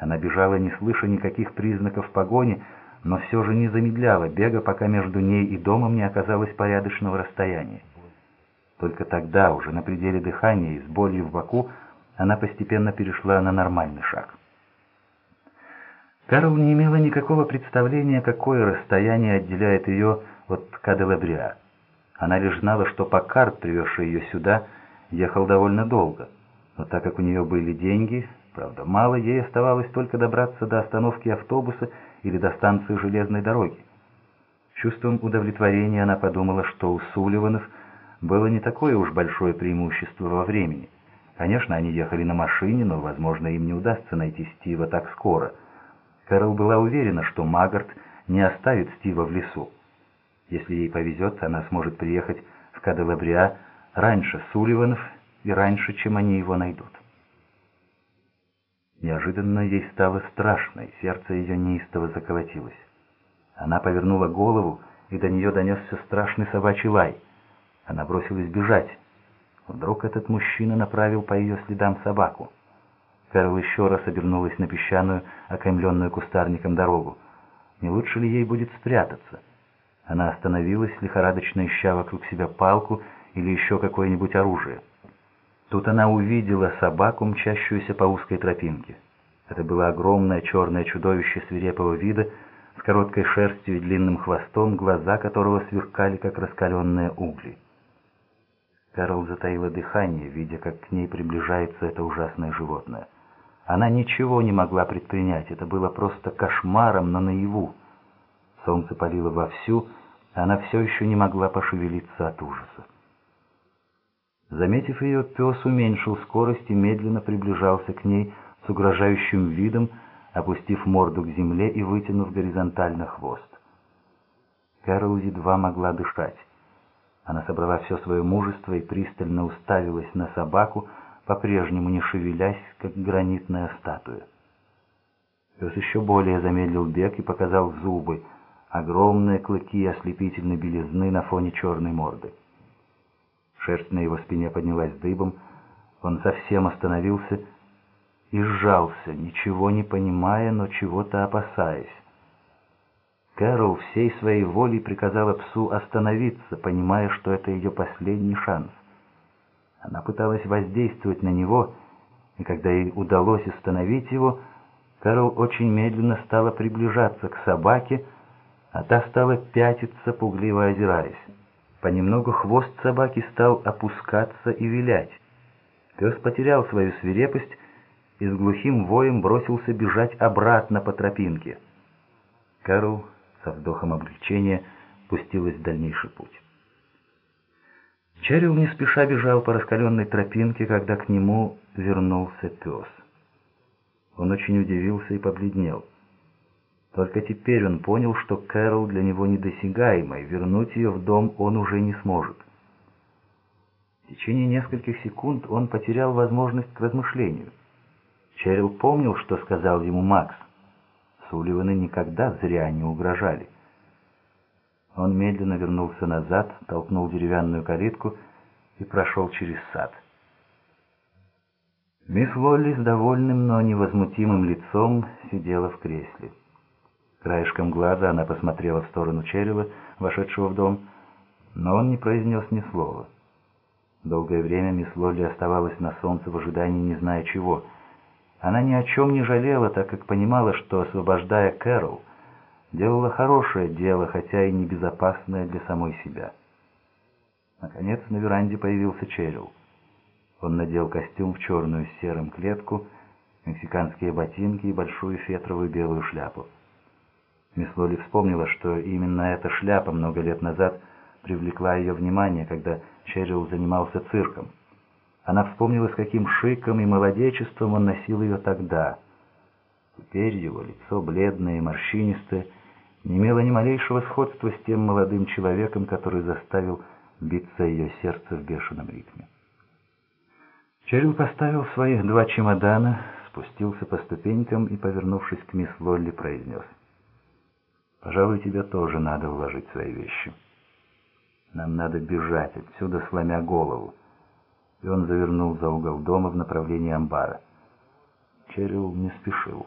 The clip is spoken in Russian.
Она бежала, не слыша никаких признаков погони, но все же не замедляла бега, пока между ней и домом не оказалось порядочного расстояния. Только тогда, уже на пределе дыхания и с болью в боку, она постепенно перешла на нормальный шаг. Карл не имела никакого представления, какое расстояние отделяет ее от Каделабриа. Она лишь знала, что Паккарт, привезший ее сюда, ехал довольно долго. Но так как у нее были деньги, правда, мало, ей оставалось только добраться до остановки автобуса или до станции железной дороги. Чувством удовлетворения она подумала, что у Сулливанов было не такое уж большое преимущество во времени. Конечно, они ехали на машине, но, возможно, им не удастся найти Стива так скоро. Кэрол была уверена, что Магарт не оставит Стива в лесу. Если ей повезет, она сможет приехать в Каделабриа раньше Сулливанов и раньше, чем они его найдут. Неожиданно ей стало страшно, и сердце ее неистово заколотилось. Она повернула голову, и до нее донесся страшный собачий лай. Она бросилась бежать. Вдруг этот мужчина направил по ее следам собаку. Кэрол еще раз обернулась на песчаную, окаймленную кустарником дорогу. Не лучше ли ей будет спрятаться? Она остановилась, лихорадочно ища вокруг себя палку или еще какое-нибудь оружие. Тут она увидела собаку, мчащуюся по узкой тропинке. Это было огромное черное чудовище свирепого вида, с короткой шерстью и длинным хвостом, глаза которого сверкали, как раскаленные угли. Кэрол затаила дыхание, видя, как к ней приближается это ужасное животное. Она ничего не могла предпринять, это было просто кошмаром, но наяву. Солнце палило вовсю, а она все еще не могла пошевелиться от ужаса. Заметив ее, пес уменьшил скорость и медленно приближался к ней с угрожающим видом, опустив морду к земле и вытянув горизонтально хвост. Кэрол едва могла дышать. Она собрала все свое мужество и пристально уставилась на собаку, по-прежнему не шевелясь, как гранитная статуя. Пес еще более замедлил бег и показал зубы, огромные клыки ослепительной белизны на фоне черной морды. Шерсть на его спине поднялась дыбом, он совсем остановился и сжался, ничего не понимая, но чего-то опасаясь. Кэрол всей своей волей приказала псу остановиться, понимая, что это ее последний шанс. Она пыталась воздействовать на него, и когда ей удалось остановить его, Кэрол очень медленно стала приближаться к собаке, а та стала пятиться, пугливо озираясь. Понемногу хвост собаки стал опускаться и вилять. Пес потерял свою свирепость и с глухим воем бросился бежать обратно по тропинке. Кэрол со вздохом облегчения пустилась в дальнейший путь. Черил не спеша бежал по раскаленной тропинке, когда к нему вернулся пес. Он очень удивился и побледнел. Только теперь он понял, что Кэрол для него недосягаема, и вернуть ее в дом он уже не сможет. В течение нескольких секунд он потерял возможность к размышлению. Черил помнил, что сказал ему Макс. Сулливаны никогда зря не угрожали. Он медленно вернулся назад, толкнул деревянную калитку и прошел через сад. Мисс Лолли с довольным, но невозмутимым лицом сидела в кресле. Краешком глаза она посмотрела в сторону Черила, вошедшего в дом, но он не произнес ни слова. Долгое время мисс Лолли оставалась на солнце в ожидании не зная чего. Она ни о чем не жалела, так как понимала, что, освобождая Кэрол, делала хорошее дело, хотя и небезопасное для самой себя. Наконец на веранде появился Черил. Он надел костюм в черную с серым клетку, мексиканские ботинки и большую фетровую белую шляпу. Мисс Лоли вспомнила, что именно эта шляпа много лет назад привлекла ее внимание, когда Черрилл занимался цирком. Она вспомнила, с каким шиком и молодечеством он носил ее тогда. Теперь его лицо, бледное и морщинистое, не имело ни малейшего сходства с тем молодым человеком, который заставил биться ее сердце в бешеном ритме. Черрилл поставил своих два чемодана, спустился по ступенькам и, повернувшись к мисс Лолли, произнес — Пожалуй, тебе тоже надо вложить свои вещи. Нам надо бежать отсюда, сломя голову. И он завернул за угол дома в направлении амбара. Черил не спешил.